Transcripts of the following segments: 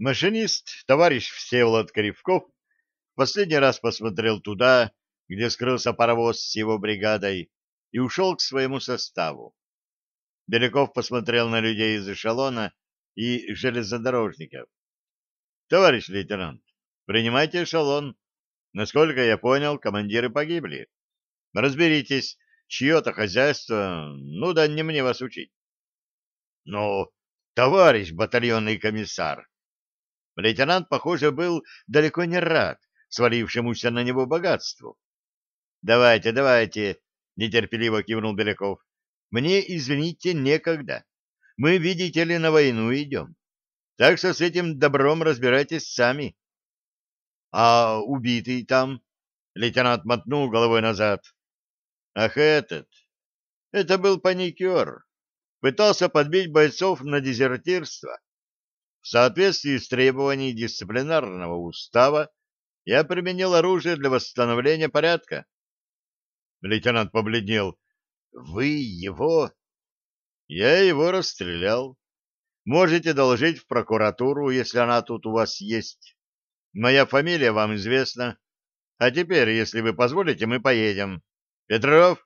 Машинист, товарищ Всеволод Кривков, последний раз посмотрел туда, где скрылся паровоз с его бригадой, и ушел к своему составу. Беляков посмотрел на людей из эшелона и железнодорожников. — Товарищ лейтенант, принимайте эшелон. Насколько я понял, командиры погибли. Разберитесь, чье-то хозяйство, ну да не мне вас учить. — Ну, товарищ батальонный комиссар! Лейтенант, похоже, был далеко не рад свалившемуся на него богатству. — Давайте, давайте, — нетерпеливо кивнул Беляков. — Мне, извините, некогда. Мы, видите ли, на войну идем. Так что с этим добром разбирайтесь сами. — А убитый там? — лейтенант мотнул головой назад. — Ах, этот! Это был паникер. Пытался подбить бойцов на дезертирство. В соответствии с требованиями дисциплинарного устава я применил оружие для восстановления порядка. Лейтенант побледнел. — Вы его? — Я его расстрелял. Можете доложить в прокуратуру, если она тут у вас есть. Моя фамилия вам известна. А теперь, если вы позволите, мы поедем. Петров?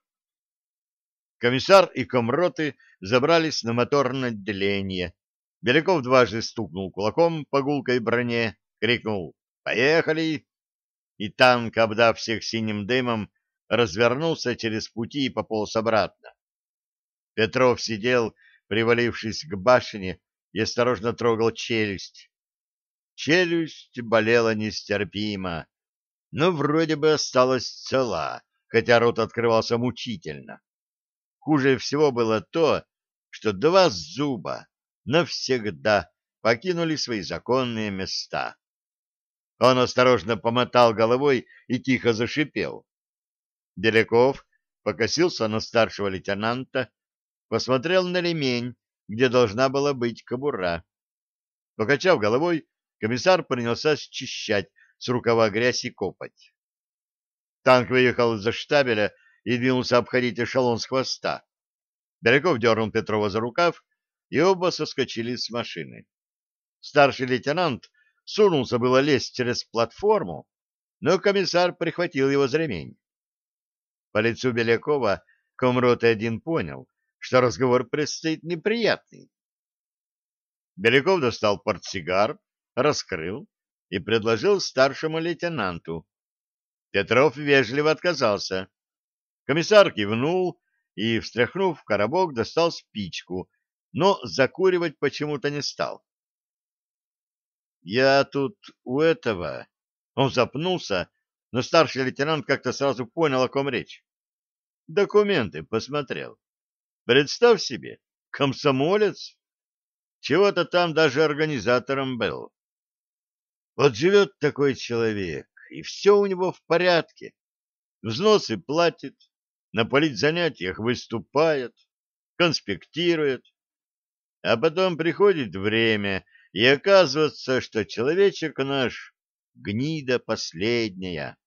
Комиссар и комроты забрались на моторное отделение. Беляков дважды стукнул кулаком по гулкой броне, крикнул «Поехали!» И танк, обдав всех синим дымом, развернулся через пути и пополз обратно. Петров сидел, привалившись к башне, и осторожно трогал челюсть. Челюсть болела нестерпимо, но вроде бы осталась цела, хотя рот открывался мучительно. Хуже всего было то, что два зуба навсегда покинули свои законные места. Он осторожно помотал головой и тихо зашипел. Беляков покосился на старшего лейтенанта, посмотрел на ремень, где должна была быть кобура. Покачав головой, комиссар принялся счищать с рукава грязь и копоть. Танк выехал из-за штабеля и двинулся обходить эшелон с хвоста. Беляков дернул Петрова за рукав, и оба соскочили с машины. Старший лейтенант сунулся было лезть через платформу, но комиссар прихватил его за ремень. По лицу Белякова комрот один понял, что разговор предстоит неприятный. Беляков достал портсигар, раскрыл и предложил старшему лейтенанту. Петров вежливо отказался. Комиссар кивнул и, встряхнув коробок, достал спичку, но закуривать почему-то не стал. «Я тут у этого...» Он запнулся, но старший лейтенант как-то сразу понял, о ком речь. «Документы посмотрел. Представь себе, комсомолец. Чего-то там даже организатором был. Вот живет такой человек, и все у него в порядке. Взносы платит, на политзанятиях выступает, конспектирует. А потом приходит время, и оказывается, что человечек наш гнида последняя.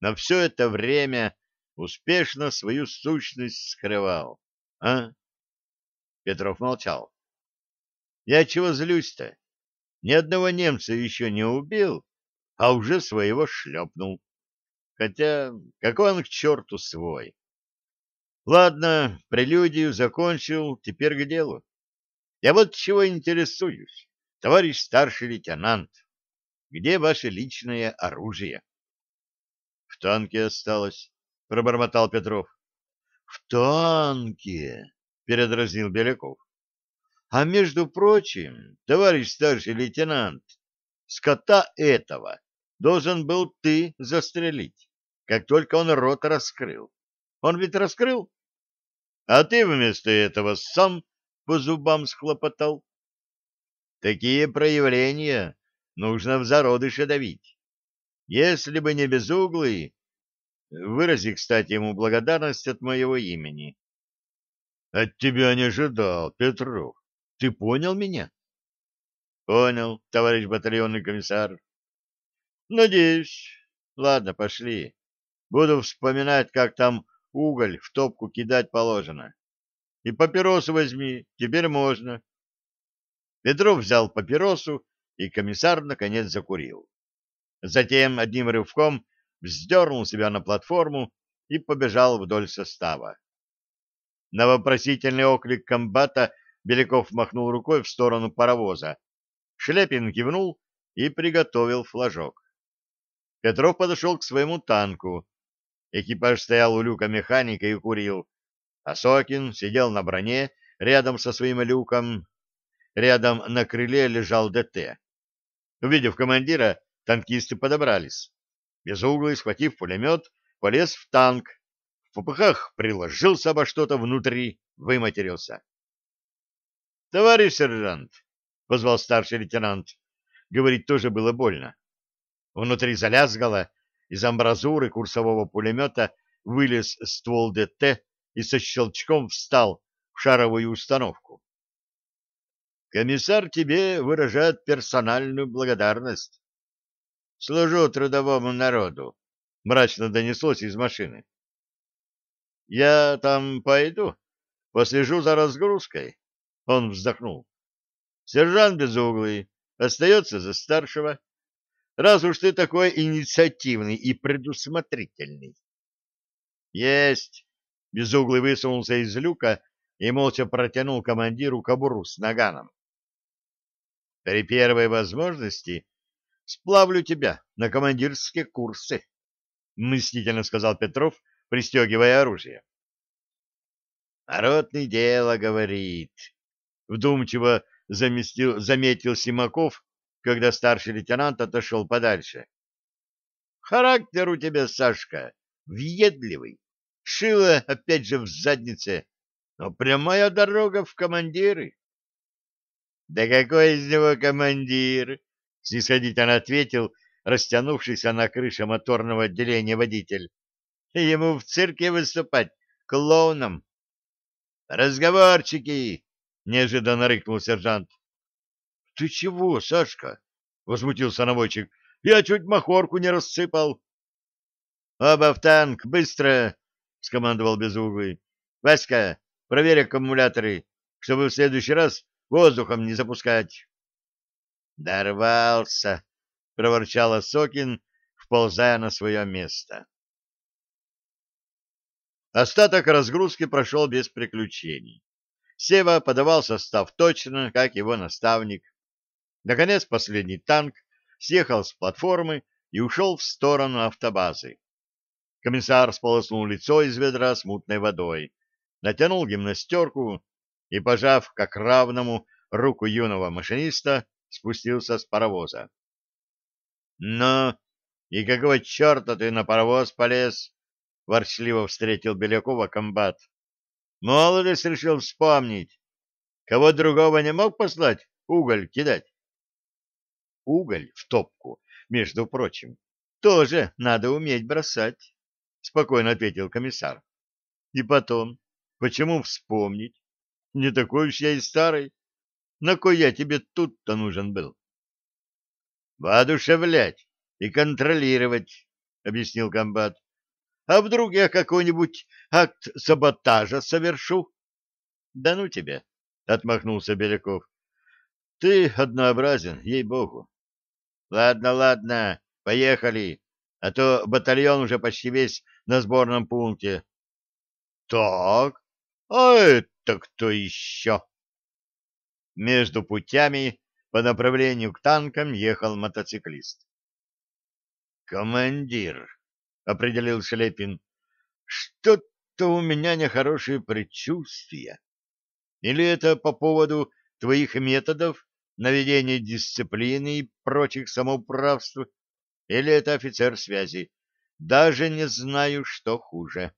Но все это время успешно свою сущность скрывал. А? Петров молчал. Я чего злюсь-то? Ни одного немца еще не убил, а уже своего шлепнул. Хотя, какой он к черту свой? Ладно, прелюдию закончил, теперь к делу. Я вот чего интересуюсь, товарищ старший лейтенант. Где ваше личное оружие? — В танке осталось, — пробормотал Петров. — В танке, — передразнил Беляков. — А между прочим, товарищ старший лейтенант, скота этого должен был ты застрелить, как только он рот раскрыл. Он ведь раскрыл? А ты вместо этого сам по зубам схлопотал. Такие проявления нужно в зародыше давить. Если бы не безуглый, вырази, кстати, ему благодарность от моего имени. От тебя не ожидал, Петров. Ты понял меня? Понял, товарищ батальонный комиссар. Надеюсь. Ладно, пошли. Буду вспоминать, как там уголь в топку кидать положено. И папиросу возьми, теперь можно. Петров взял папиросу и комиссар, наконец, закурил. Затем одним рывком вздернул себя на платформу и побежал вдоль состава. На вопросительный оклик комбата Беляков махнул рукой в сторону паровоза. Шлепин кивнул и приготовил флажок. Петров подошел к своему танку. Экипаж стоял у люка механика и курил, а Сокин сидел на броне рядом со своим люком. Рядом на крыле лежал ДТ. Увидев командира, танкисты подобрались. Безуглый, схватив пулемет, полез в танк. В попыхах приложился обо что-то внутри, выматерился. — Товарищ сержант, — позвал старший лейтенант. Говорить тоже было больно. Внутри залязгало, из амбразуры курсового пулемета вылез ствол ДТ и со щелчком встал в шаровую установку. Комиссар тебе выражает персональную благодарность. Служу трудовому народу, мрачно донеслось из машины. Я там пойду, послежу за разгрузкой. Он вздохнул. Сержант Безуглый остается за старшего, раз уж ты такой инициативный и предусмотрительный. Есть. Безуглый высунулся из люка и молча протянул командиру кобуру с наганом. При первой возможности сплавлю тебя на командирские курсы, — мстительно сказал Петров, пристегивая оружие. — Народный дело, — говорит. Вдумчиво заместил, заметил Симаков, когда старший лейтенант отошел подальше. — Характер у тебя, Сашка, въедливый. Шило опять же в заднице, но прямая дорога в командиры. Да какой из него командир? Снисходительно ответил растянувшийся на крыше моторного отделения водитель. Ему в цирке выступать клоуном. Разговорчики! Неожиданно рыкнул сержант. Ты чего, Сашка? Возмутился наводчик. Я чуть махорку не рассыпал. Оба в танк, быстро! Скомандовал Безуглый. Васька, проверь аккумуляторы, чтобы в следующий раз воздухом не запускать. Дорвался, проворчал Сокин, вползая на свое место. Остаток разгрузки прошел без приключений. Сева подавал состав точно, как его наставник. Наконец последний танк съехал с платформы и ушел в сторону автобазы. Комиссар сполоснул лицо из ведра с мутной водой, натянул гимнастерку и, пожав как равному руку юного машиниста, спустился с паровоза. — Ну, и какого черта ты на паровоз полез? — ворчливо встретил Белякова комбат. — Молодость решил вспомнить. Кого другого не мог послать уголь кидать? — Уголь в топку, между прочим, тоже надо уметь бросать, — спокойно ответил комиссар. — И потом, почему вспомнить? Не такой уж я и старый. На кой я тебе тут-то нужен был? — Воодушевлять и контролировать, — объяснил комбат. — А вдруг я какой-нибудь акт саботажа совершу? — Да ну тебе, — отмахнулся Беляков. — Ты однообразен, ей-богу. — Ладно, ладно, поехали, а то батальон уже почти весь на сборном пункте. — Так, а это кто еще? Между путями по направлению к танкам ехал мотоциклист. «Командир», — определил Шлепин, — «что-то у меня нехорошее предчувствие. Или это по поводу твоих методов наведения дисциплины и прочих самоуправств, или это офицер связи. Даже не знаю, что хуже».